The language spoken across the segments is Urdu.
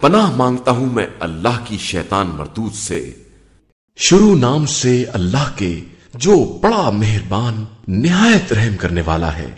پناہ مانگتا ہوں میں اللہ کی شیطان مردود سے۔ شروع نام سے اللہ کے جو بڑا مہربان، نہایت رحم کرنے والا ہے۔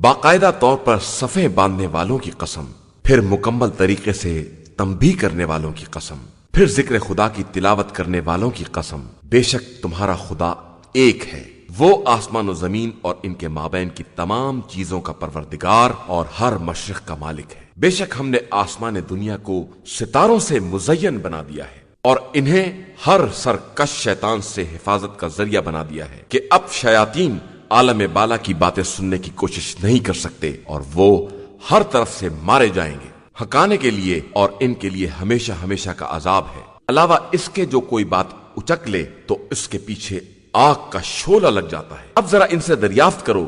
باقاعدہ طور پر صفے باندھنے والوں کی قسم، پھر مکمل طریقے سے تمبی کرنے والوں کی قسم، پھر ذکر خدا کی تلاوت کرنے والوں کی قسم۔ بے شک تمہارا خدا ایک ہے۔ وہ آسمان و زمین اور ان کے مابین کی تمام چیزوں کا پروردگار اور ہر مشرق کا مالک ہے۔ بے شک ہم نے آسمان دنیا کو ستاروں سے مزین بنا دیا ہے اور انہیں ہر سرکش شیطان سے حفاظت کا ذریعہ بنا دیا ہے کہ اب شیاطین عالم بالا کی باتیں سننے کی کوشش نہیں کر سکتے اور وہ ہر طرف سے مارے جائیں گے۔ ہکانے کے لیے اور ان کے لیے ہمیشہ ہمیشہ کا عذاب ہے۔ علاوہ اس کے جو کوئی بات اچک لے تو اس کے پیچھے آگ کا شولہ لگ جاتا ہے۔ اب ذرا ان سے دریافت کرو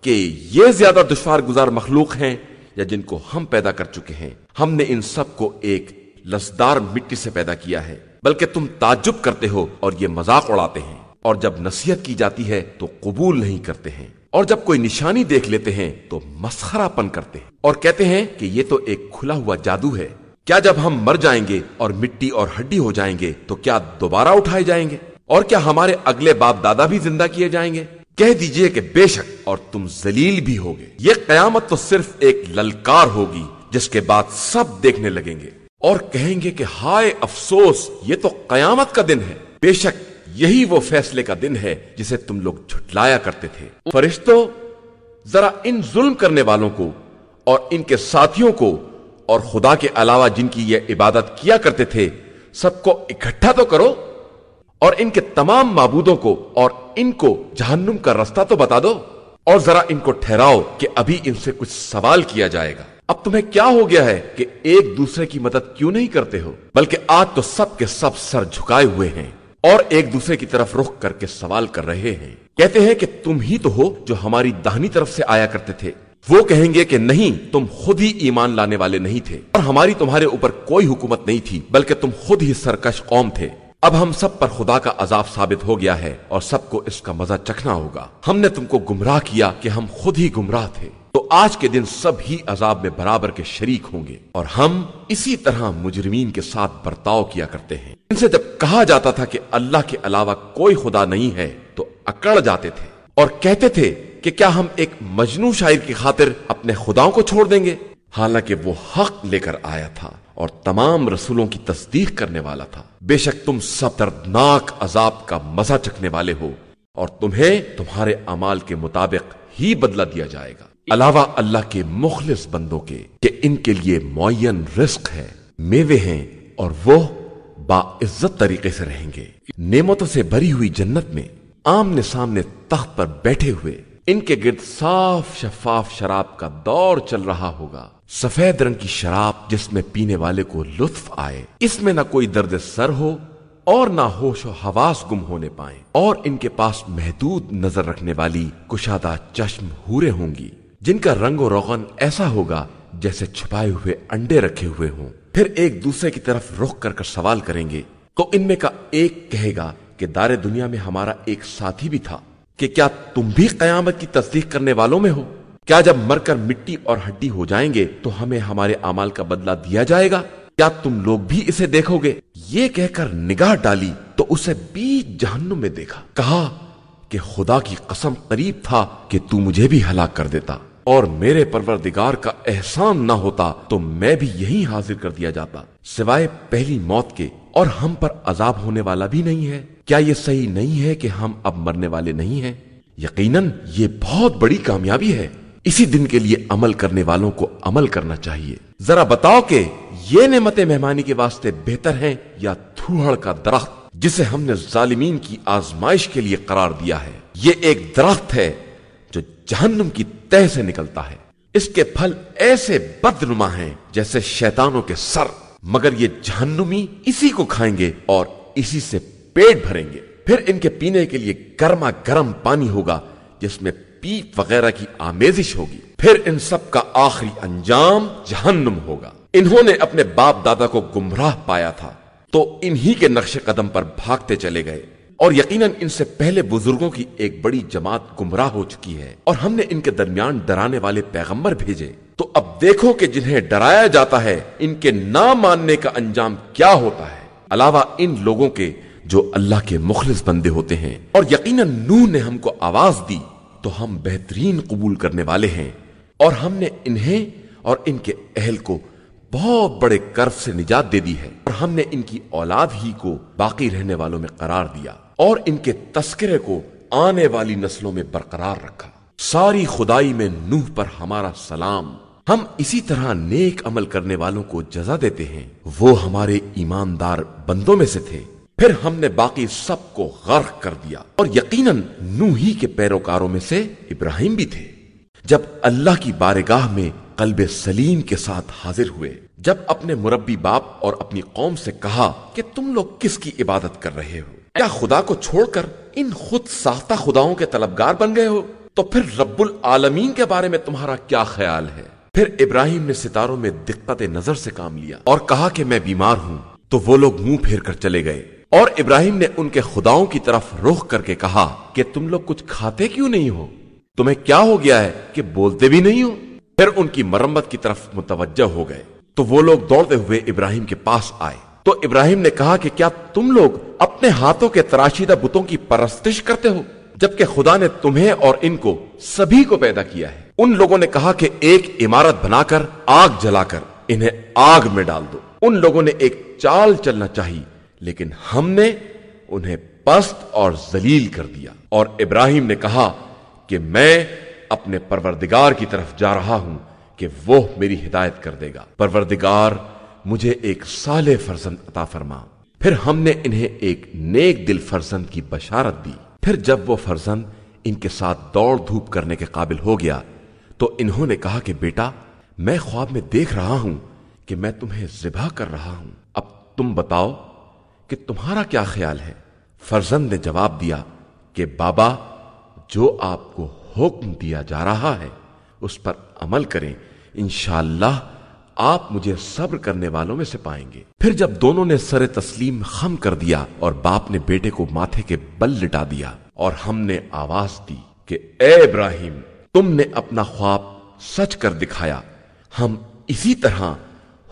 کہ یہ زیادہ دشوار گزار مخلوق ہیں یا جن کو ہم پیدا کر چکے ہیں۔ ہم نے ان سب کو ایک لسدار مٹی سے پیدا کیا ہے، بلکہ تم تعجب کرتے ہو اور یہ مذاق اڑاتے ہیں۔ اور جب نصیحت کی جاتی ہے تو قبول نہیں کرتے ہیں۔ اور جب کوئی نشانی دیکھ لیتے ہیں تو مسخرا پن کرتے ہیں۔ اور کہتے ہیں کہ یہ تو ایک کھلا ہوا جادو ہے۔ کیا جب ہم مر جائیں گے اور مٹی اور ہڈی ہو جائیں گے تو کیا دوبارہ اٹھائے جائیں گے؟ اور کیا ہمارے اگلے باپ دادا بھی زندہ کیے جائیں گے؟ کہہ دیجیے کہ بے شک اور تم زلیل بھی ہوگے۔ یہ قیامت تو صرف ایک للکار ہوگی جس کے بعد سب دیکھنے لگیں گے۔ اور کہیں گے کہ ہائے افسوس، یہ تو قیامت کا دن ہے۔ بے شک یہی وہ فیصلے کا دن ہے جسے تم لوگ جھٹلایا کرتے تھے۔ فرشتوں ذرا ان ظلم کرنے والوں کو اور ان کے ساتھیوں کو اور خدا کے علاوہ جن کی یہ عبادت کیا کرتے تھے، سب کو اکٹھا تو کرو۔ اور ان کے تمام معبودوں کو اور ان کو جہنم کا رستہ تو بتا دو اور ذرا ان کو ٹھہراؤ کہ ابھی ان سے کچھ سوال کیا جائے گا۔ اب تمہیں کیا ہو گیا ہے کہ ایک دوسرے کی مدد کیوں نہیں کرتے ہو؟ بلکہ آج تو سب کے سب سر جھکائے ہوئے ہیں اور ایک دوسرے کی طرف رخ کر کے سوال کر رہے ہیں۔ کہتے ہیں کہ تم ہی تو ہو جو ہماری دہنی طرف سے آیا کرتے تھے۔ وہ کہیں گے کہ نہیں، تم خود ہی ایمان لانے والے نہیں تھے اور ہماری تمہارے اوپر کوئی حکومت نہیں تھی، بلکہ تم خود ہی سرکش قوم تھے۔ اب ہم سب پر خدا کا عذاب ثابت ہو گیا ہے اور سب کو اس کا مزہ چکھنا ہوگا۔ ہم نے تم کو گمراہ کیا کہ ہم خود ہی گمراہ تھے۔ تو آج کے دن سب ہی عذاب میں برابر کے شریک ہوں گے اور ہم اسی طرح مجرمین کے ساتھ برتاؤ کیا کرتے ہیں۔ ان سے جب کہا جاتا تھا کہ اللہ کے علاوہ کوئی خدا نہیں ہے، تو اکڑ جاتے تھے اور کہتے تھے کہ کیا ہم ایک مجنو شاعر کی خاطر اپنے خداؤں کو چھوڑ دیں گے؟ حالانکہ وہ حق لے کر آیا تھا اور تمام رسولوں کی تصدیق کرنے والا تھا۔ بے شک تم سب دردناک عذاب کا مزہ چکنے والے ہو اور تمہیں تمہارے امال کے مطابق ہی بدلہ دیا جائے گا۔ علاوہ اللہ کے مخلص بندوں کے کہ ان کے لیے معین رزق ہے، میوے ہیں اور وہ با عزت طریقے سے رہیں گے۔ نعمتوں سے بھری ہوئی جنت میں آمنے سامنے تخت پر بیٹھے ہوئے ان کے گرد صاف شفاف شراب کا دور چل رہا ہوگا۔ سفید رنگ کی شراب جس میں پینے والے کو لطف آئے، اس میں نہ کوئی درد سر ہو اور نہ ہوش و حواس گم ہونے پائیں۔ اور ان کے پاس محدود نظر رکھنے والی کشادہ چشم ہورے ہوں گی، جن کا رنگ و روغن ایسا ہوگا جیسے چھپائے ہوئے انڈے رکھے ہوئے ہوں۔ پھر ایک دوسرے کی طرف رخ کر کر سوال کریں گے، تو ان میں کا ایک کہے گا کہ دار دنیا میں ہمارا ایک ساتھی بھی تھا۔ کہ کیا تم بھی قیامت کی تصدیق کرنے والوں میں ہو؟ کیا جب مر کر مٹی اور ہڈی ہو جائیں گے تو ہمیں ہمارے امال کا بدلہ دیا جائے گا؟ کیا تم لوگ بھی اسے دیکھو گے؟ یہ کہہ کر نگاہ ڈالی تو اسے بیچ جہنم میں دیکھا۔ کہا کہ خدا کی قسم قریب تھا کہ تو مجھے بھی ہلاک کر دیتا اور میرے پروردگار کا احسان نہ ہوتا تو میں بھی یہی حاضر کر دیا جاتا، سوائے پہلی موت کے، اور ہم پر عذاب ہونے والا بھی نہیں ہے۔ کیا یہ صحیح نہیں ہے کہ ہم اب مرنے والے نہیں ہیں؟ یقیناً یہ بہت بڑی کامیابی ہے۔ اسی دن کے لیے عمل کرنے والوں کو عمل کرنا چاہیے۔ ذرا بتاؤ کہ یہ نعمت مہمانی کے واسطے بہتر ہیں یا تھوڑ کا درخت جسے ہم نے ظالمین کی آزمائش کے لیے قرار دیا ہے؟ یہ ایک درخت ہے جو جہنم کی تہ سے نکلتا ہے۔ اس کے پھل ایسے بدنما ہیں جیسے شیطانوں کے سر۔ مگر یہ جہنمی اسی کو کھائیں گے اور اسی سے پیٹ بھریں گے۔ پھر ان کے پینے کے لیے گرما گرم پانی ہوگا، جس میں پیپ وغیرہ کی آمیزش ہوگی۔ پھر ان سب کا آخری انجام جہنم ہوگا۔ انہوں نے اپنے باپ دادا کو گمراہ پایا تھا، تو انہی کے نقش قدم پر بھاگتے چلے گئے۔ اور یقیناً ان سے پہلے بزرگوں کی ایک بڑی جماعت گمراہ ہو چکی ہے۔ اور ہم نے ان کے درمیان ڈرانے والے پیغمبر بھیجے۔ تو اب دیکھو کہ جنہیں ڈرایا جاتا ہے، ان کے نہ ماننے کا انجام کیا ہوتا ہے۔ علاوہ ان لوگوں کے جو اللہ کے مخلص بندے ہوتے ہیں۔ اور یقیناً نو نے ہم کو آواز دی، تو ہم بہترین قبول کرنے والے ہیں۔ اور ہم نے انہیں اور ان کے اہل کو بہت بڑے کرف سے نجات دے دی ہے۔ اور ہم نے ان کی اولاد ہی کو باقی رہنے والوں میں قرار دیا۔ اور ان کے تذکرے کو آنے والی نسلوں میں برقرار رکھا۔ ساری خدائی میں نوح پر ہمارا سلام۔ ہم اسی طرح نیک عمل کرنے والوں کو جزا دیتے ہیں۔ وہ ہمارے ایماندار بندوں میں سے تھے۔ پھر ہم نے باقی سب کو غرق کر دیا اور یقیناً نو ہی کے پیروکاروں میں سے ابراہیم بھی تھے۔ جب اللہ کی بارگاہ میں قلب سلیم کے ساتھ حاضر ہوئے، جب اپنے مربی باپ اور اپنی قوم سے کہا کہ تم لوگ کس کی عبادت کر رہے ہو؟ کیا خدا کو چھوڑ کر ان خود ساختہ خداؤں کے طلبگار بن گئے ہو؟ تو پھر رب العالمین کے بارے میں تمہارا کیا خیال ہے؟ پھر ابراہیم نے ستاروں میں دقت نظر سے کام لیا اور کہا کہ میں بیمار ہوں، تو وہ لوگ منہ پھیر کر چلے گئے۔ اور ابراہیم نے ان کے خداؤں کی طرف رخ کر کے کہا کہ تم لوگ کچھ کھاتے کیوں نہیں ہو؟ تمہیں کیا ہو گیا ہے کہ بولتے بھی نہیں ہو؟ پھر ان کی مرمت کی طرف متوجہ ہو گئے۔ تو وہ لوگ دوڑتے ہوئے ابراہیم کے پاس آئے۔ تو ابراہیم نے کہا کہ کیا تم لوگ اپنے ہاتھوں کے تراشیدہ بتوں کی پرستش کرتے ہو؟ جبکہ خدا نے تمہیں اور ان کو سبھی کو پیدا کیا ہے۔ ان لوگوں نے کہا کہ ایک عمارت بنا کر آگ جلا کر انہیں آگ میں ڈال دو۔ ان لوگوں نے ایک چال چلنا چاہی۔ لیکن ہم نے انہیں پست اور ذلیل کر دیا۔ اور ابراہیم نے کہا کہ میں اپنے پروردگار کی طرف جا رہا ہوں کہ وہ میری ہدایت کر دے گا۔ پروردگار مجھے ایک سال فرزند عطا فرما۔ پھر ہم نے انہیں ایک نیک دل فرزند کی بشارت دی۔ پھر جب وہ فرزند ان کے ساتھ دوڑ دھوپ کرنے کے قابل ہو گیا، تو انہوں نے کہا کہ بیٹا، میں خواب میں دیکھ رہا ہوں کہ میں تمہیں ذبح کر رہا ہوں۔ اب تم بتاؤ کہ تمہارا کیا خیال ہے؟ فرزند نے جواب دیا کہ بابا، جو آپ کو حکم دیا جا رہا ہے، اس پر عمل کریں۔ انشاءاللہ آپ مجھے صبر کرنے والوں میں سے پائیں گے۔ پھر جب دونوں نے سر تسلیم خم کر دیا اور باپ نے بیٹے کو ماتھے کے بل لٹا دیا اور ہم نے آواز دی کہ اے ابراہیم، تم نے اپنا خواب سچ کر دکھایا۔ ہم اسی طرح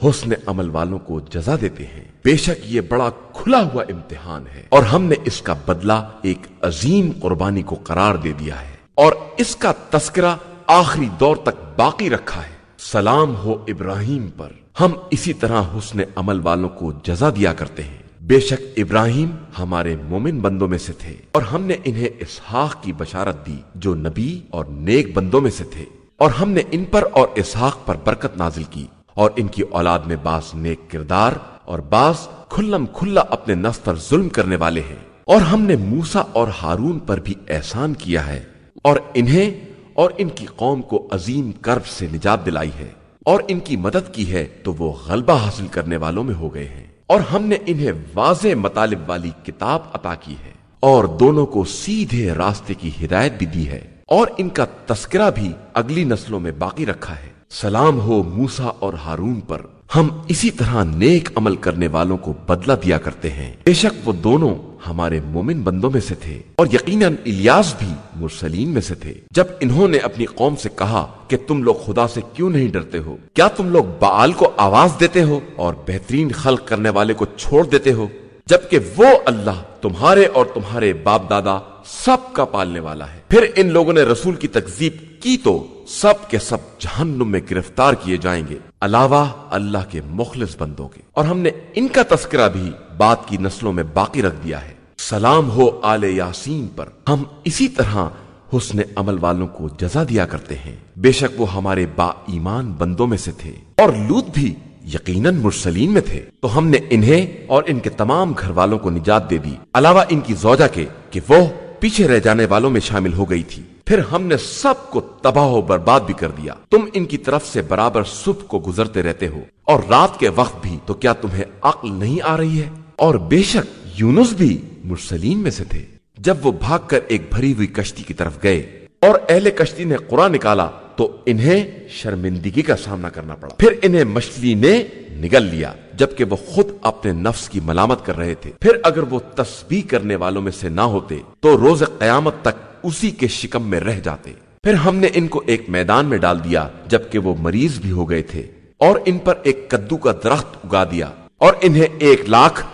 حسن عمل والوں کو جزا دیتے ہیں۔ بے شک یہ بڑا کھلا ہوا امتحان ہے۔ اور ہم نے اس کا بدلہ ایک عظیم قربانی کو قرار دے دیا ہے۔ اور اس کا تذکرہ آخری دور تک باقی رکھا ہے۔ سلام ہو ابراہیم پر۔ ہم اسی طرح حسن عمل والوں کو جزا دیا کرتے ہیں۔ بے شک ابراہیم ہمارے مومن بندوں میں سے تھے۔ اور ہم نے انہیں اسحاق کی بشارت دی جو نبی اور نیک بندوں میں سے تھے۔ اور ہم نے ان پر اور اسحاق پر برکت نازل کی۔ اور ان کی اولاد میں باس نیک کردار اور باس کھلم کھلا اپنے نفس پر ظلم کرنے والے ہیں۔ اور ہم نے موسا اور ہارون پر بھی احسان کیا ہے۔ اور انہیں اور ان کی قوم کو عظیم کرب سے نجات دلائی ہے۔ اور ان کی مدد کی ہے تو وہ غلبہ حاصل کرنے والوں میں ہو گئے ہیں۔ اور ہم نے انہیں واضح مطالب والی کتاب عطا کی ہے۔ اور دونوں کو سیدھے راستے کی ہدایت بھی دی ہے۔ اور ان کا تذکرہ بھی اگلی نسلوں میں باقی رکھا ہے۔ سلام ہو موسا اور ہارون پر۔ ہم اسی طرح نیک عمل کرنے والوں کو بدلہ دیا کرتے ہیں۔ بے شک وہ دونوں ہمارے مومن بندوں میں سے تھے اور یقیناً الیاس بھی مرسلین میں سے تھے۔ جب انہوں نے اپنی قوم سے کہا کہ تم لوگ خدا سے کیوں نہیں ڈرتے ہو؟ کیا تم لوگ بال کو آواز دیتے ہو اور بہترین خلق کرنے والے کو چھوڑ دیتے ہو؟ جبکہ وہ اللہ تمہارے اور تمہارے باپ دادا سب کا پالنے والا ہے۔ پھر ان لوگوں نے رسول کی تکزیب کی تو سب کے سب جہنم میں گرفتار کیے جائیں گے۔ علاوہ اللہ کے مخلص بندوں کے۔ اور ہم نے ان کا تذکرہ بھی بات کی نسلوں میں باقی رکھ دیا ہے۔ سلام ہو آل یاسین پر۔ ہم اسی طرح حسن عمل والوں کو جزا دیا کرتے ہیں۔ بے شک وہ ہمارے با ایمان بندوں میں سے تھے۔ اور لوت بھی یقیناً مرسلین میں تھے۔ تو ہم نے انہیں اور ان کے تمام گھر والوں کو نجات دے دی۔ علاوہ ان کی زوجہ کے، کہ وہ پیچھے رہ جانے والوں میں شامل ہو گئی تھی۔ پھر ہم نے سب کو تباہ و برباد بھی کر دیا۔ تم ان کی طرف سے برابر صبح کو گزرتے رہتے ہو۔ اور رات کے وقت بھی تو کیا تمہیں عقل نہیں آ رہی ہے؟ اور بے شک یونس بھی مرسلین میں سے تھے۔ جب وہ بھاگ کر ایک بھری ہوئی کشتی کی طرف گئے اور اہل کشتی نے قرآن نکالا تو انہیں شرمندگی کا سامنا کرنا پڑا۔ پھر انہیں مچھلی نے نگل لیا، جبکہ وہ خود اپنے نفس کی ملامت کر رہے تھے۔ پھر اگر وہ تسبیح کرنے والوں میں سے نہ ہوتے، تو روز قیامت تک اسی کے شکم میں رہ جاتے۔ پھر ہم نے ان کو ایک میدان میں ڈال دیا، جبکہ وہ مریض بھی ہو گئے تھے۔ اور ان پر ایک کدو کا درخت اگا دیا، اور انہیں ایک لاکھ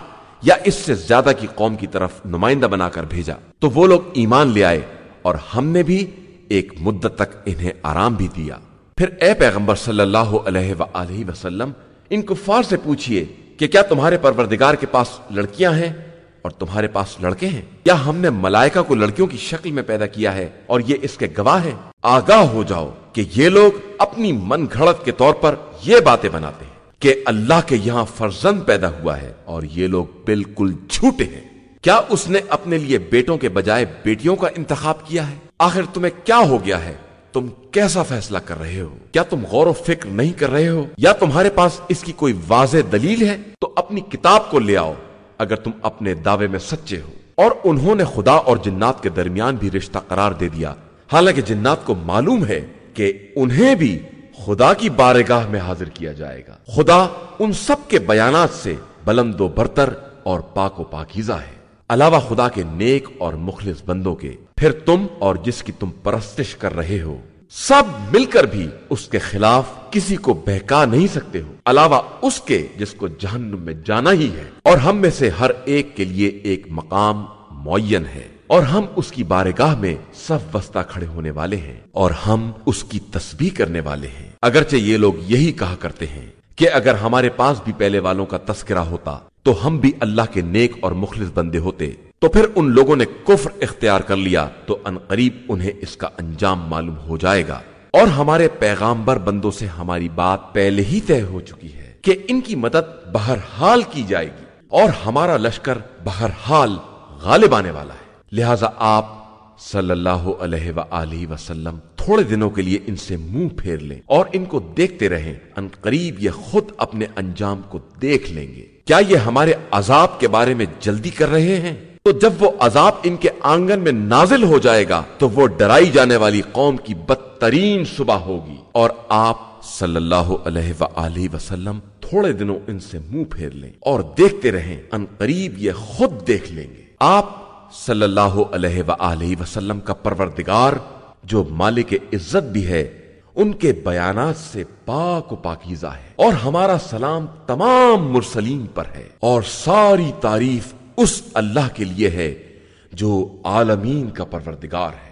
یا اس سے زیادہ کی قوم کی طرف نمائندہ بنا کر بھیجا۔ تو وہ لوگ ایمان لے آئے، اور ہم نے بھی ایک مدت تک انہیں آرام بھی دیا۔ پھر اے پیغمبر صلی اللہ علیہ وآلہ وسلم، ان کفار سے پوچھئے کہ کیا تمہارے پروردگار کے پاس لڑکیاں ہیں اور تمہارے پاس لڑکے ہیں؟ یا ہم نے ملائکہ کو لڑکیوں کی شکل میں پیدا کیا ہے اور یہ اس کے گواہ ہیں؟ آگاہ ہو جاؤ کہ یہ لوگ اپنی من گھڑت کے طور پر یہ باتیں بناتے ہیں کہ اللہ کے یہاں فرزند پیدا ہوا ہے اور یہ لوگ بالکل جھوٹے ہیں۔ کیا اس نے اپنے لیے بیٹوں کے بجائے بیٹیوں کا انتخاب کیا ہے؟ آخر تمہیں کیا ہو گیا ہے؟ تم کیسا فیصلہ کر رہے ہو؟ کیا تم غور و فکر نہیں کر رہے ہو؟ یا تمہارے پاس اس کی کوئی واضح دلیل ہے؟ تو اپنی کتاب کو لے آؤ، اگر تم اپنے دعوے میں سچے ہو۔ اور انہوں نے خدا اور جنات کے درمیان بھی رشتہ قرار دے دیا۔ حالانکہ جنات کو معلوم ہے کہ انہیں بھی خدا کی بارگاہ میں حاضر کیا جائے گا۔ خدا ان سب کے بیانات سے بلند و برتر اور پاک و پاکیزہ ہے۔ علاوہ خدا کے نیک اور مخلص بندوں کے، پھر تم اور جس کی تم پرستش کر رہے ہو، سب مل کر بھی اس کے خلاف کسی کو بہکا نہیں سکتے ہو۔ علاوہ اس کے جس کو جہنم میں جانا ہی ہے۔ اور ہم میں سے ہر ایک کے لیے ایک مقام معین ہے۔ اور ہم اس کی بارگاہ میں سب وسطہ کھڑے ہونے والے ہیں۔ اور ہم اس کی تسبیح کرنے والے ہیں۔ اگرچہ یہ لوگ یہی کہا کرتے ہیں۔ کہ اگر ہمارے پاس بھی پہلے والوں کا تذکرہ ہوتا، تو ہم بھی اللہ کے نیک اور مخلص بندے ہوتے۔ تو پھر ان لوگوں نے کفر اختیار کر لیا، تو ان قریب انہیں اس کا انجام معلوم ہو جائے گا۔ اور ہمارے پیغامبر بندوں سے ہماری بات پہلے ہی طے ہو چکی ہے کہ ان کی مدد بہرحال کی جائے گی۔ اور ہمارا لشکر بہرحال غالب آنے والا ہے۔ لہذا آپ صلی اللہ علیہ وآلہ وسلم تھوڑے دنوں کے لیے ان سے منہ پھیر لیں اور ان کو دیکھتے رہیں۔ ان قریب یہ خود اپنے انجام کو دیکھ لیں گے۔ کیا یہ ہمارے عذاب کے بارے میں جلدی کر رہے ہیں؟ تو جب وہ عذاب ان کے آنگن میں نازل ہو جائے گا، تو وہ ڈرائی جانے والی قوم کی بدترین صبح ہوگی۔ اور آپ صلی اللہ علیہ وآلہ وسلم تھوڑے دنوں ان سے منہ پھیر لیں اور دیکھتے رہیں۔ ان قریب یہ خود دیکھ لیں گے۔ آپ صلی اللہ علیہ وآلہ وسلم کا پروردگار جو مالک عزت بھی ہے، ان کے بیانات سے پاک و پاکیزہ ہے۔ اور ہمارا سلام تمام مرسلین پر ہے۔ اور ساری تعریف اس اللہ کے لیے ہے جو عالمین کا پروردگار ہے۔